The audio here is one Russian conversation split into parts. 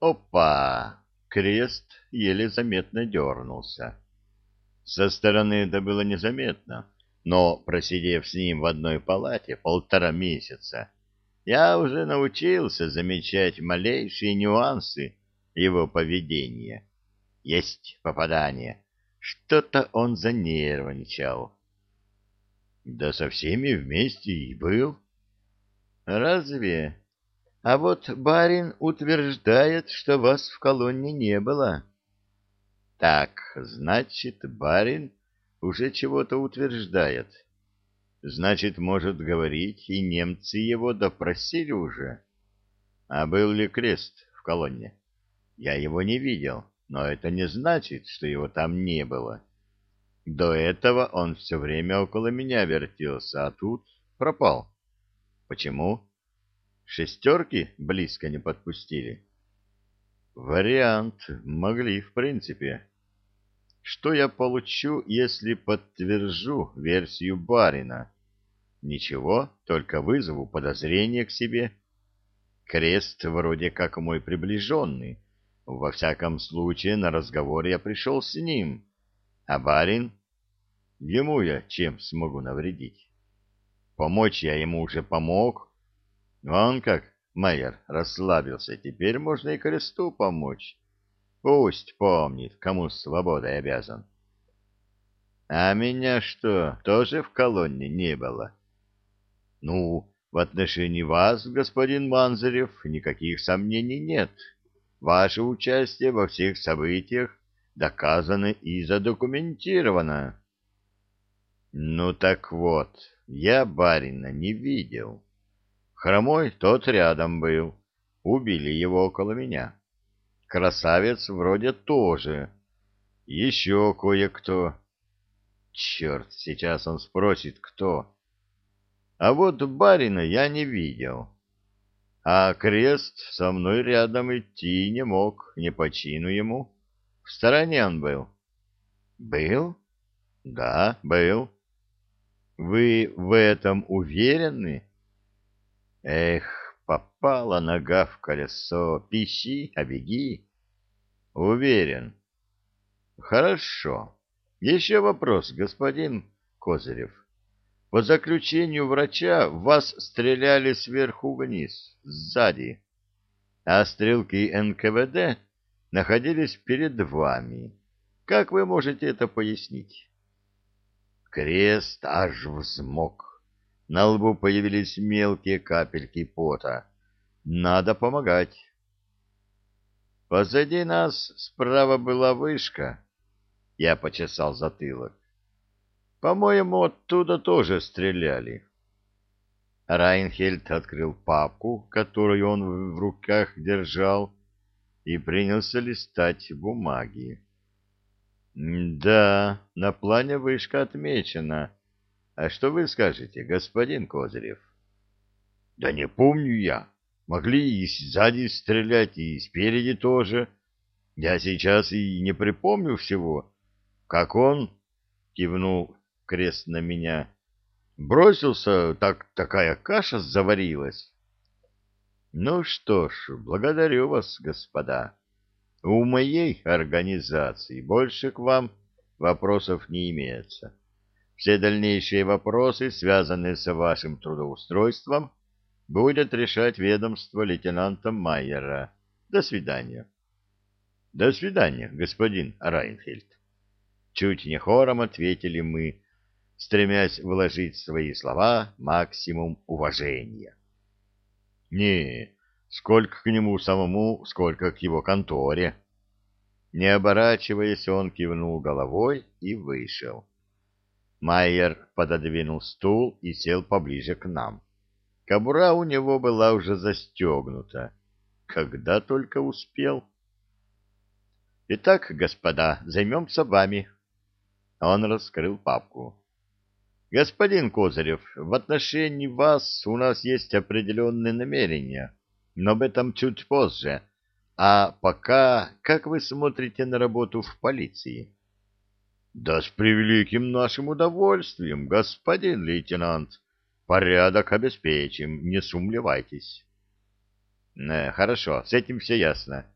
Опа! Крест еле заметно дернулся. Со стороны это было незаметно, но, просидев с ним в одной палате полтора месяца, я уже научился замечать малейшие нюансы его поведения. Есть попадание. Что-то он занервничал. Да со всеми вместе и был. Разве? А вот барин утверждает, что вас в колонне не было. Так, значит, барин уже чего-то утверждает. Значит, может говорить, и немцы его допросили уже. А был ли крест в колонне? Я его не видел, но это не значит, что его там не было. До этого он все время около меня вертелся, а тут пропал. Почему? Шестерки близко не подпустили. Вариант могли, в принципе. Что я получу, если подтвержу версию барина? Ничего, только вызову подозрение к себе. Крест вроде как мой приближенный. Во всяком случае, на разговор я пришел с ним. А барин? Ему я чем смогу навредить? Помочь я ему уже помог. Он как, Майер, расслабился. Теперь можно и кресту помочь. Пусть помнит, кому свободой обязан. А меня что, тоже в колонне не было? Ну, в отношении вас, господин Манзарев, никаких сомнений нет. Ваше участие во всех событиях доказано и задокументировано. Ну так вот, я барина не видел. Хромой тот рядом был. Убили его около меня. Красавец вроде тоже. Еще кое-кто. Черт, сейчас он спросит, кто. А вот барина я не видел. А крест со мной рядом идти не мог, не почину ему. В стороне он был. Был? Да, был. Вы в этом уверены? Эх, Попала нога в колесо. Пищи, а беги. Уверен. Хорошо. Еще вопрос, господин Козырев. По заключению врача вас стреляли сверху вниз, сзади, а стрелки НКВД находились перед вами. Как вы можете это пояснить? Крест аж взмок. На лбу появились мелкие капельки пота. Надо помогать. Позади нас справа была вышка. Я почесал затылок. По-моему, оттуда тоже стреляли. Райнхельд открыл папку, которую он в руках держал, и принялся листать бумаги. Да, на плане вышка отмечена а что вы скажете, господин Козырев? Да не помню я. Могли и сзади стрелять, и спереди тоже. Я сейчас и не припомню всего. Как он, кивнул крест на меня, бросился, так такая каша заварилась. Ну что ж, благодарю вас, господа. У моей организации больше к вам вопросов не имеется. Все дальнейшие вопросы, связанные с вашим трудоустройством, будет решать ведомство лейтенанта Майера. До свидания. До свидания, господин Райнфельд. Чуть не хором ответили мы, стремясь вложить в свои слова максимум уважения. Не, сколько к нему самому, сколько к его конторе. Не оборачиваясь, он кивнул головой и вышел. Майер пододвинул стул и сел поближе к нам. Кобура у него была уже застегнута. Когда только успел. Итак, господа, займемся вами. Он раскрыл папку. Господин Козырев, в отношении вас у нас есть определенные намерения, но об этом чуть позже. А пока, как вы смотрите на работу в полиции? Да с превеликим нашим удовольствием, господин лейтенант. Порядок обеспечим, не сумлевайтесь. Э, хорошо, с этим все ясно.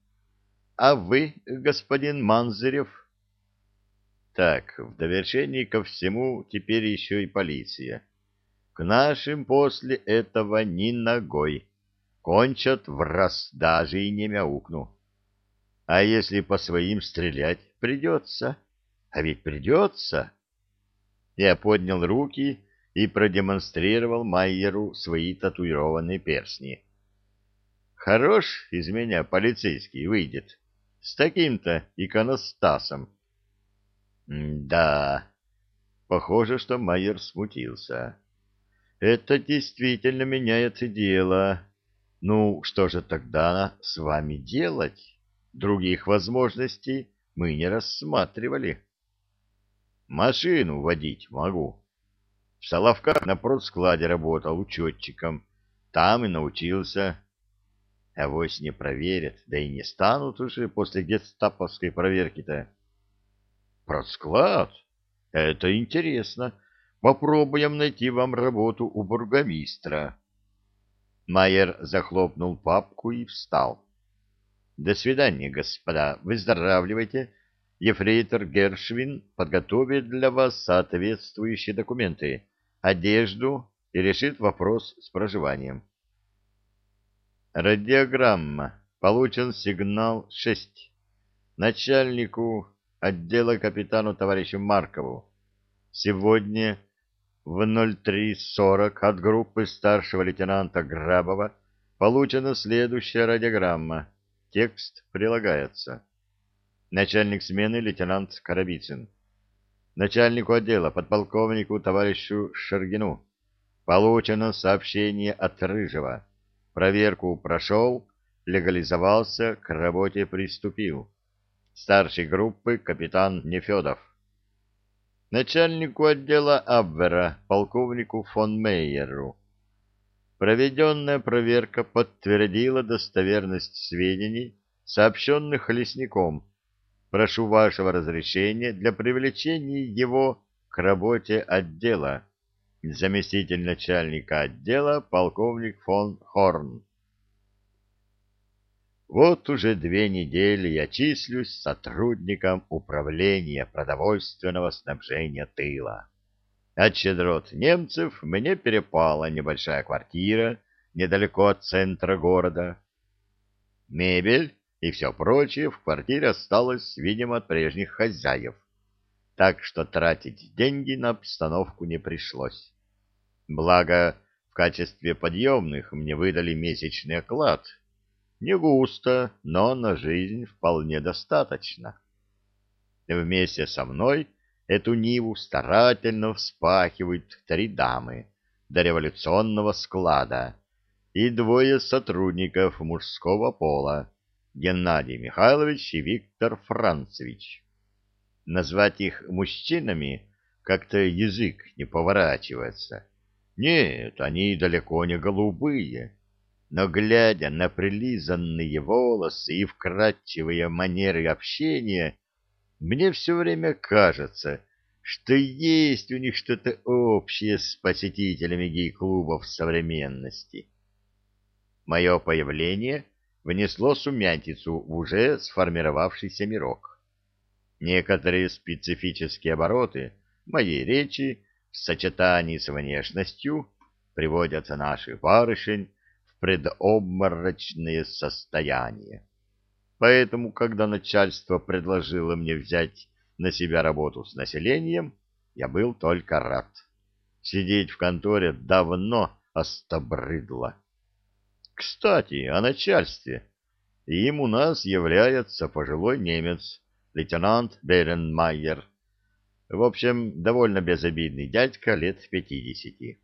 А вы, господин Манзарев? Так, в довершении ко всему теперь еще и полиция. К нашим после этого ни ногой. Кончат в раз, даже и не мяукну. А если по своим стрелять придется? А ведь придется. Я поднял руки и продемонстрировал Майеру свои татуированные перстни. Хорош из меня полицейский выйдет. С таким-то иконостасом. Да, похоже, что Майер смутился. Это действительно меняет дело. Ну, что же тогда с вами делать? Других возможностей мы не рассматривали. Машину водить могу. В Соловках на продскладе работал учетчиком. Там и научился. Авось не проверят, да и не станут уже после гестаповской проверки-то. Продсклад? Это интересно. Попробуем найти вам работу у бургомистра. Майер захлопнул папку и встал. До свидания, господа. Выздоравливайте. Ефрейтор Гершвин подготовит для вас соответствующие документы, одежду и решит вопрос с проживанием. Радиограмма. Получен сигнал 6. Начальнику отдела капитану товарищу Маркову. Сегодня в 03.40 от группы старшего лейтенанта Грабова получена следующая радиограмма. Текст прилагается. Начальник смены лейтенант Коробицын. Начальнику отдела подполковнику товарищу Шергину. Получено сообщение от Рыжего. Проверку прошел, легализовался, к работе приступил старшей группы капитан Нефедов. Начальнику отдела Абвера, полковнику фон Мейеру. Проведенная проверка подтвердила достоверность сведений, сообщенных лесником. Прошу вашего разрешения для привлечения его к работе отдела. Заместитель начальника отдела полковник фон Хорн. Вот уже две недели я числюсь сотрудником управления продовольственного снабжения тыла. От щедрот немцев мне перепала небольшая квартира недалеко от центра города. Мебель и все прочее в квартире осталось, видимо, от прежних хозяев, так что тратить деньги на обстановку не пришлось. Благо, в качестве подъемных мне выдали месячный оклад — не густо, но на жизнь вполне достаточно. Вместе со мной эту ниву старательно вспахивают три дамы до революционного склада и двое сотрудников мужского пола, Геннадий Михайлович и Виктор Францевич. Назвать их мужчинами как-то язык не поворачивается. Нет, они далеко не голубые но, глядя на прилизанные волосы и вкрадчивые манеры общения, мне все время кажется, что есть у них что-то общее с посетителями гей-клубов современности. Мое появление внесло сумятицу в уже сформировавшийся мирок. Некоторые специфические обороты моей речи в сочетании с внешностью приводят наших барышень предобморочное состояние. Поэтому, когда начальство предложило мне взять на себя работу с населением, я был только рад. Сидеть в конторе давно остобрыдло. Кстати, о начальстве. Им у нас является пожилой немец, лейтенант Беренмайер. В общем, довольно безобидный дядька лет пятидесяти.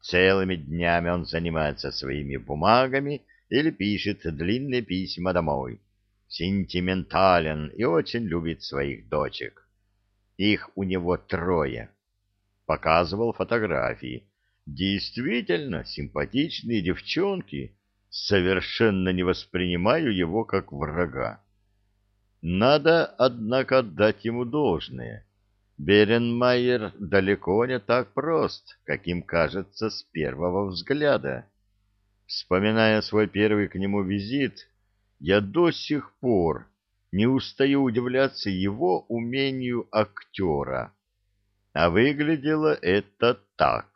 Целыми днями он занимается своими бумагами или пишет длинные письма домой. Сентиментален и очень любит своих дочек. Их у него трое. Показывал фотографии. Действительно симпатичные девчонки. Совершенно не воспринимаю его как врага. Надо, однако, отдать ему должное. Беренмайер далеко не так прост, каким кажется с первого взгляда. Вспоминая свой первый к нему визит, я до сих пор не устаю удивляться его умению актера. А выглядело это так.